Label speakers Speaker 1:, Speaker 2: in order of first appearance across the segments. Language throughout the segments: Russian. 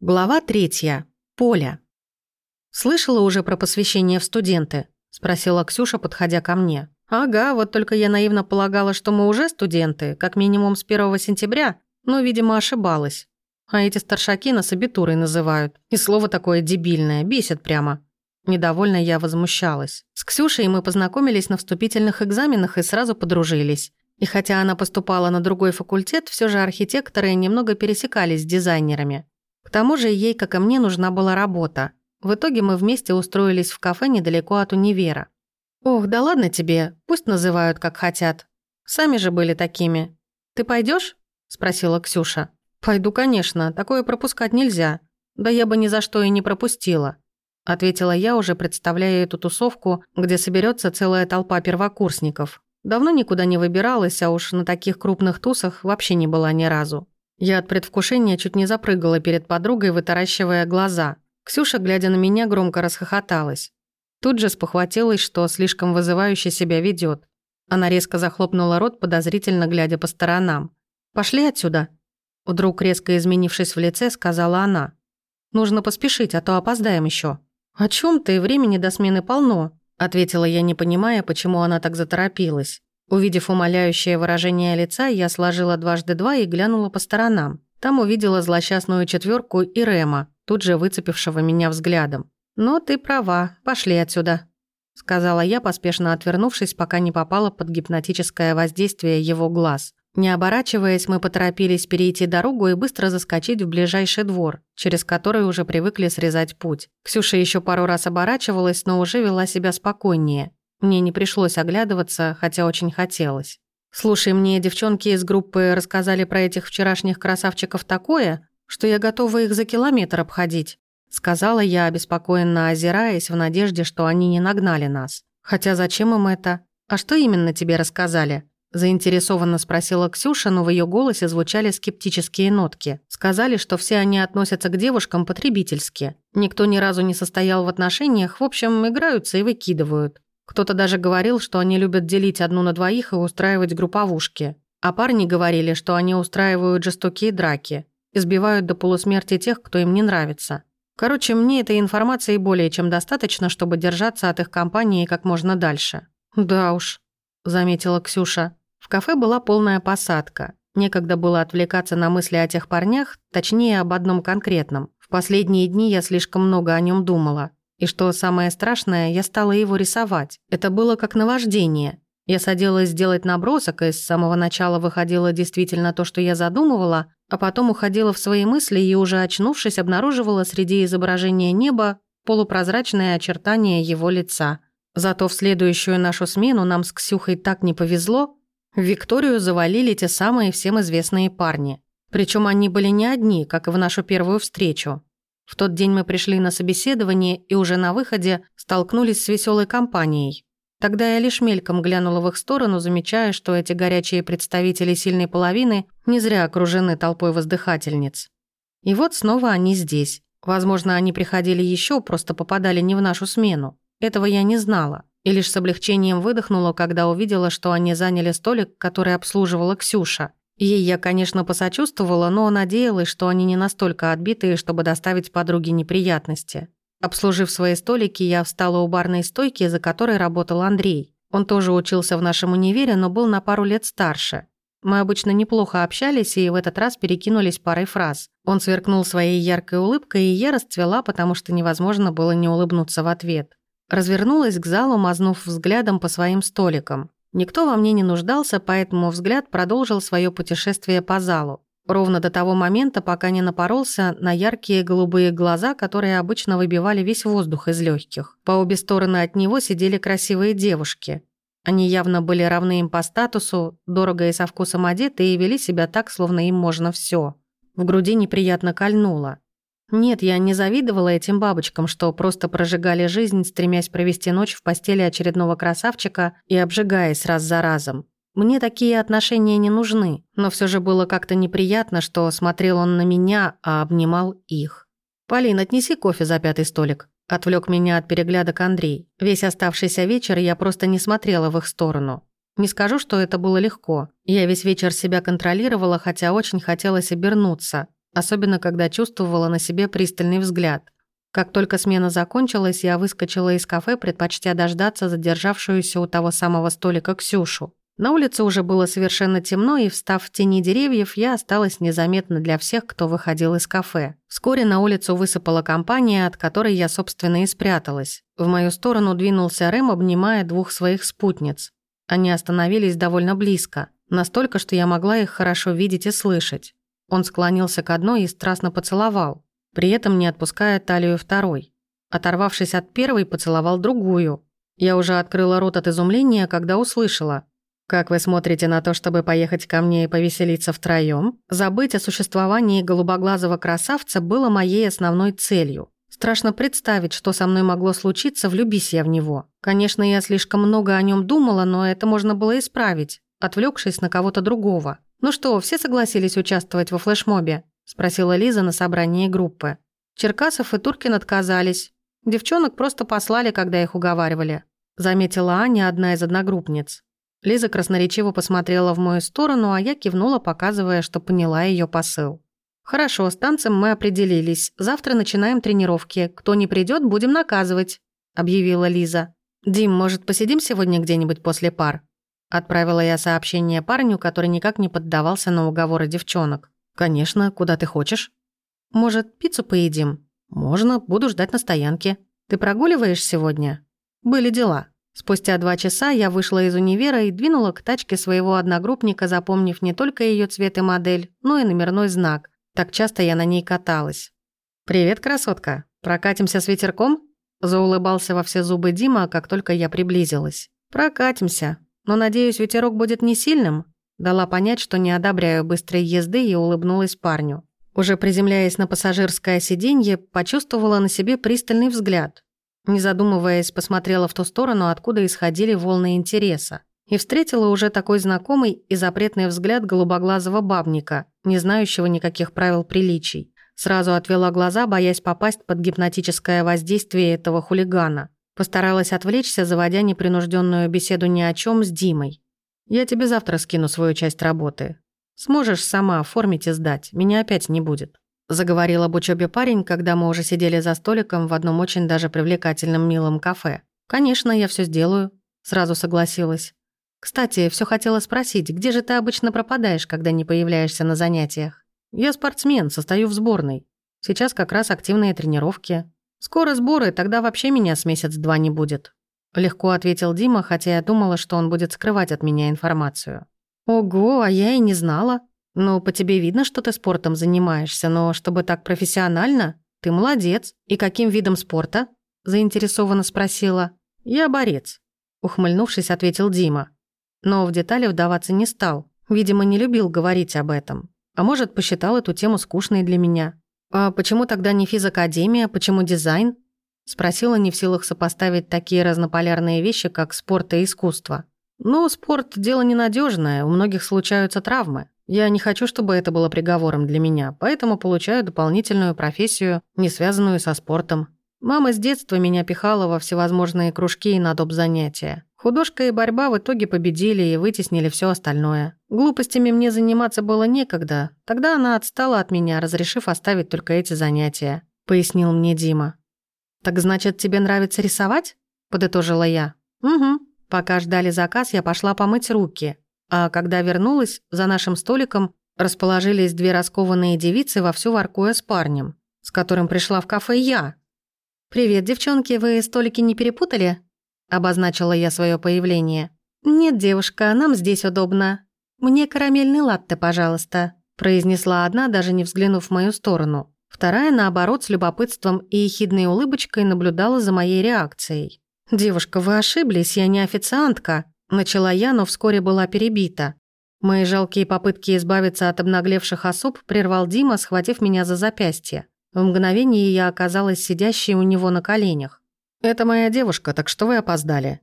Speaker 1: Глава третья. Поля. «Слышала уже про посвящение в студенты?» – спросила Ксюша, подходя ко мне. «Ага, вот только я наивно полагала, что мы уже студенты, как минимум с 1 сентября, но, видимо, ошибалась. А эти старшаки нас абитурой называют. И слово такое дебильное, бесит прямо». Недовольно я возмущалась. С Ксюшей мы познакомились на вступительных экзаменах и сразу подружились. И хотя она поступала на другой факультет, все же архитекторы немного пересекались с дизайнерами. К тому же ей, как и мне, нужна была работа. В итоге мы вместе устроились в кафе недалеко от универа. «Ох, да ладно тебе, пусть называют как хотят. Сами же были такими. Ты пойдешь? спросила Ксюша. «Пойду, конечно, такое пропускать нельзя. Да я бы ни за что и не пропустила», ответила я, уже представляя эту тусовку, где соберется целая толпа первокурсников. Давно никуда не выбиралась, а уж на таких крупных тусах вообще не была ни разу. Я от предвкушения чуть не запрыгала перед подругой, вытаращивая глаза. Ксюша, глядя на меня, громко расхохоталась. Тут же спохватилась, что слишком вызывающе себя ведет. Она резко захлопнула рот, подозрительно глядя по сторонам. «Пошли отсюда!» Вдруг, резко изменившись в лице, сказала она. «Нужно поспешить, а то опоздаем еще. «О чем ты? Времени до смены полно», ответила я, не понимая, почему она так заторопилась. Увидев умоляющее выражение лица, я сложила дважды два и глянула по сторонам. Там увидела злосчастную четверку и Рема, тут же выцепившего меня взглядом. «Но ты права, пошли отсюда», — сказала я, поспешно отвернувшись, пока не попала под гипнотическое воздействие его глаз. Не оборачиваясь, мы поторопились перейти дорогу и быстро заскочить в ближайший двор, через который уже привыкли срезать путь. Ксюша еще пару раз оборачивалась, но уже вела себя спокойнее. Мне не пришлось оглядываться, хотя очень хотелось. «Слушай, мне девчонки из группы рассказали про этих вчерашних красавчиков такое, что я готова их за километр обходить», сказала я, обеспокоенно озираясь в надежде, что они не нагнали нас. «Хотя зачем им это? А что именно тебе рассказали?» Заинтересованно спросила Ксюша, но в ее голосе звучали скептические нотки. Сказали, что все они относятся к девушкам потребительски. Никто ни разу не состоял в отношениях, в общем, играются и выкидывают. Кто-то даже говорил, что они любят делить одну на двоих и устраивать групповушки. А парни говорили, что они устраивают жестокие драки, избивают до полусмерти тех, кто им не нравится. Короче, мне этой информации более чем достаточно, чтобы держаться от их компании как можно дальше. «Да уж», — заметила Ксюша. В кафе была полная посадка. Некогда было отвлекаться на мысли о тех парнях, точнее, об одном конкретном. В последние дни я слишком много о нем думала. И что самое страшное, я стала его рисовать. Это было как наваждение. Я садилась сделать набросок, и с самого начала выходило действительно то, что я задумывала, а потом уходила в свои мысли и уже очнувшись, обнаруживала среди изображения неба полупрозрачное очертание его лица. Зато в следующую нашу смену нам с Ксюхой так не повезло. В Викторию завалили те самые всем известные парни. Причем они были не одни, как и в нашу первую встречу. В тот день мы пришли на собеседование и уже на выходе столкнулись с веселой компанией. Тогда я лишь мельком глянула в их сторону, замечая, что эти горячие представители сильной половины не зря окружены толпой воздыхательниц. И вот снова они здесь. Возможно, они приходили еще, просто попадали не в нашу смену. Этого я не знала. И лишь с облегчением выдохнула, когда увидела, что они заняли столик, который обслуживала Ксюша. Ей я, конечно, посочувствовала, но надеялась, что они не настолько отбитые, чтобы доставить подруге неприятности. Обслужив свои столики, я встала у барной стойки, за которой работал Андрей. Он тоже учился в нашем универе, но был на пару лет старше. Мы обычно неплохо общались и в этот раз перекинулись парой фраз. Он сверкнул своей яркой улыбкой, и я расцвела, потому что невозможно было не улыбнуться в ответ. Развернулась к залу, мазнув взглядом по своим столикам. Никто во мне не нуждался, поэтому взгляд продолжил свое путешествие по залу. Ровно до того момента, пока не напоролся на яркие голубые глаза, которые обычно выбивали весь воздух из легких. По обе стороны от него сидели красивые девушки. Они явно были равны им по статусу, дорого и со вкусом одеты и вели себя так, словно им можно все. В груди неприятно кольнуло. Нет, я не завидовала этим бабочкам, что просто прожигали жизнь, стремясь провести ночь в постели очередного красавчика и обжигаясь раз за разом. Мне такие отношения не нужны, но все же было как-то неприятно, что смотрел он на меня, а обнимал их. «Полин, отнеси кофе за пятый столик», — отвлек меня от переглядок Андрей. Весь оставшийся вечер я просто не смотрела в их сторону. Не скажу, что это было легко. Я весь вечер себя контролировала, хотя очень хотелось обернуться. Особенно когда чувствовала на себе пристальный взгляд. Как только смена закончилась, я выскочила из кафе, предпочтя дождаться задержавшуюся у того самого столика Ксюшу. На улице уже было совершенно темно, и, встав в тени деревьев, я осталась незаметна для всех, кто выходил из кафе. Вскоре на улицу высыпала компания, от которой я, собственно, и спряталась. В мою сторону двинулся Рэм, обнимая двух своих спутниц. Они остановились довольно близко, настолько, что я могла их хорошо видеть и слышать. Он склонился к одной и страстно поцеловал, при этом не отпуская талию второй. Оторвавшись от первой, поцеловал другую. Я уже открыла рот от изумления, когда услышала – как вы смотрите на то, чтобы поехать ко мне и повеселиться втроём? Забыть о существовании голубоглазого красавца было моей основной целью. Страшно представить, что со мной могло случиться, влюбись я в него. Конечно, я слишком много о нем думала, но это можно было исправить, отвлекшись на кого-то другого. «Ну что, все согласились участвовать во флешмобе?» – спросила Лиза на собрании группы. Черкасов и Туркин отказались. Девчонок просто послали, когда их уговаривали. Заметила Аня, одна из одногруппниц. Лиза красноречиво посмотрела в мою сторону, а я кивнула, показывая, что поняла ее посыл. «Хорошо, с танцем мы определились. Завтра начинаем тренировки. Кто не придет, будем наказывать», — объявила Лиза. «Дим, может, посидим сегодня где-нибудь после пар?» Отправила я сообщение парню, который никак не поддавался на уговоры девчонок. «Конечно, куда ты хочешь?» «Может, пиццу поедим?» «Можно, буду ждать на стоянке. Ты прогуливаешь сегодня?» «Были дела». Спустя два часа я вышла из универа и двинула к тачке своего одногруппника, запомнив не только ее цвет и модель, но и номерной знак. Так часто я на ней каталась. «Привет, красотка. Прокатимся с ветерком?» Заулыбался во все зубы Дима, как только я приблизилась. «Прокатимся. Но, надеюсь, ветерок будет не сильным?» Дала понять, что не одобряю быстрой езды и улыбнулась парню. Уже приземляясь на пассажирское сиденье, почувствовала на себе пристальный взгляд. Не задумываясь, посмотрела в ту сторону, откуда исходили волны интереса. И встретила уже такой знакомый и запретный взгляд голубоглазого бабника, не знающего никаких правил приличий. Сразу отвела глаза, боясь попасть под гипнотическое воздействие этого хулигана. Постаралась отвлечься, заводя непринужденную беседу ни о чем с Димой. «Я тебе завтра скину свою часть работы. Сможешь сама оформить и сдать, меня опять не будет». Заговорил об учебе парень, когда мы уже сидели за столиком в одном очень даже привлекательном милом кафе. «Конечно, я все сделаю», — сразу согласилась. «Кстати, все хотела спросить, где же ты обычно пропадаешь, когда не появляешься на занятиях?» «Я спортсмен, состою в сборной. Сейчас как раз активные тренировки. Скоро сборы, тогда вообще меня с месяц-два не будет». Легко ответил Дима, хотя я думала, что он будет скрывать от меня информацию. «Ого, а я и не знала», «Ну, по тебе видно, что ты спортом занимаешься, но чтобы так профессионально, ты молодец. И каким видом спорта?» заинтересованно спросила. «Я борец», ухмыльнувшись, ответил Дима. Но в детали вдаваться не стал. Видимо, не любил говорить об этом. А может, посчитал эту тему скучной для меня. «А почему тогда не физакадемия, почему дизайн?» Спросила, не в силах сопоставить такие разнополярные вещи, как спорт и искусство. «Ну, спорт – дело ненадежное, у многих случаются травмы. Я не хочу, чтобы это было приговором для меня, поэтому получаю дополнительную профессию, не связанную со спортом. Мама с детства меня пихала во всевозможные кружки и на доп. занятия. Художка и борьба в итоге победили и вытеснили все остальное. Глупостями мне заниматься было некогда. Тогда она отстала от меня, разрешив оставить только эти занятия», — пояснил мне Дима. «Так значит, тебе нравится рисовать?» — подытожила я. «Угу. Пока ждали заказ, я пошла помыть руки. А когда вернулась, за нашим столиком расположились две раскованные девицы, вовсю воркуя с парнем, с которым пришла в кафе я. «Привет, девчонки, вы столики не перепутали?» Обозначила я свое появление. «Нет, девушка, нам здесь удобно. Мне карамельный латте, пожалуйста», произнесла одна, даже не взглянув в мою сторону. Вторая, наоборот, с любопытством и ехидной улыбочкой наблюдала за моей реакцией. «Девушка, вы ошиблись, я не официантка», Начала я, но вскоре была перебита. Мои жалкие попытки избавиться от обнаглевших особ прервал Дима, схватив меня за запястье. В мгновение я оказалась сидящей у него на коленях. «Это моя девушка, так что вы опоздали?»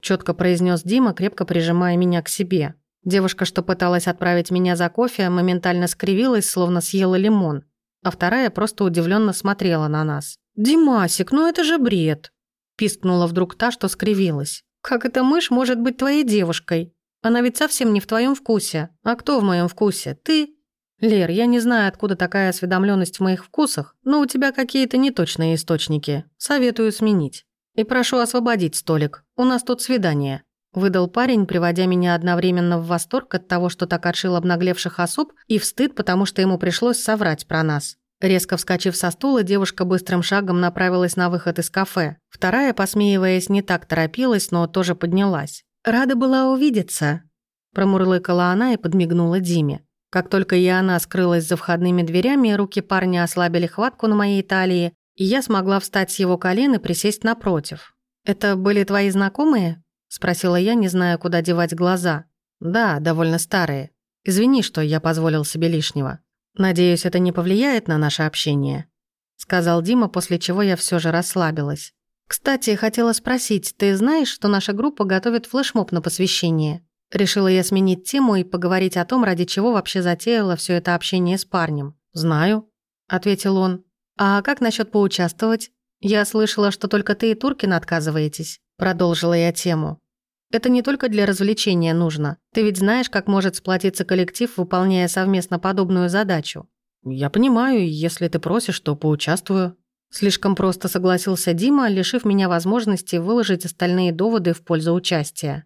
Speaker 1: Четко произнес Дима, крепко прижимая меня к себе. Девушка, что пыталась отправить меня за кофе, моментально скривилась, словно съела лимон, а вторая просто удивленно смотрела на нас. «Димасик, ну это же бред!» Пискнула вдруг та, что скривилась. «Как эта мышь может быть твоей девушкой? Она ведь совсем не в твоем вкусе. А кто в моем вкусе? Ты?» «Лер, я не знаю, откуда такая осведомленность в моих вкусах, но у тебя какие-то неточные источники. Советую сменить. И прошу освободить столик. У нас тут свидание». Выдал парень, приводя меня одновременно в восторг от того, что так отшил обнаглевших особ, и в стыд, потому что ему пришлось соврать про нас. Резко вскочив со стула, девушка быстрым шагом направилась на выход из кафе. Вторая, посмеиваясь, не так торопилась, но тоже поднялась. «Рада была увидеться», – промурлыкала она и подмигнула Диме. Как только и она скрылась за входными дверями, руки парня ослабили хватку на моей талии, и я смогла встать с его колен и присесть напротив. «Это были твои знакомые?» – спросила я, не зная, куда девать глаза. «Да, довольно старые. Извини, что я позволил себе лишнего. Надеюсь, это не повлияет на наше общение», – сказал Дима, после чего я все же расслабилась. «Кстати, хотела спросить, ты знаешь, что наша группа готовит флешмоб на посвящение?» Решила я сменить тему и поговорить о том, ради чего вообще затеяла все это общение с парнем. «Знаю», – ответил он. «А как насчет поучаствовать? Я слышала, что только ты и Туркин отказываетесь», – продолжила я тему. «Это не только для развлечения нужно. Ты ведь знаешь, как может сплотиться коллектив, выполняя совместно подобную задачу». «Я понимаю, если ты просишь, то поучаствую», Слишком просто согласился Дима, лишив меня возможности выложить остальные доводы в пользу участия.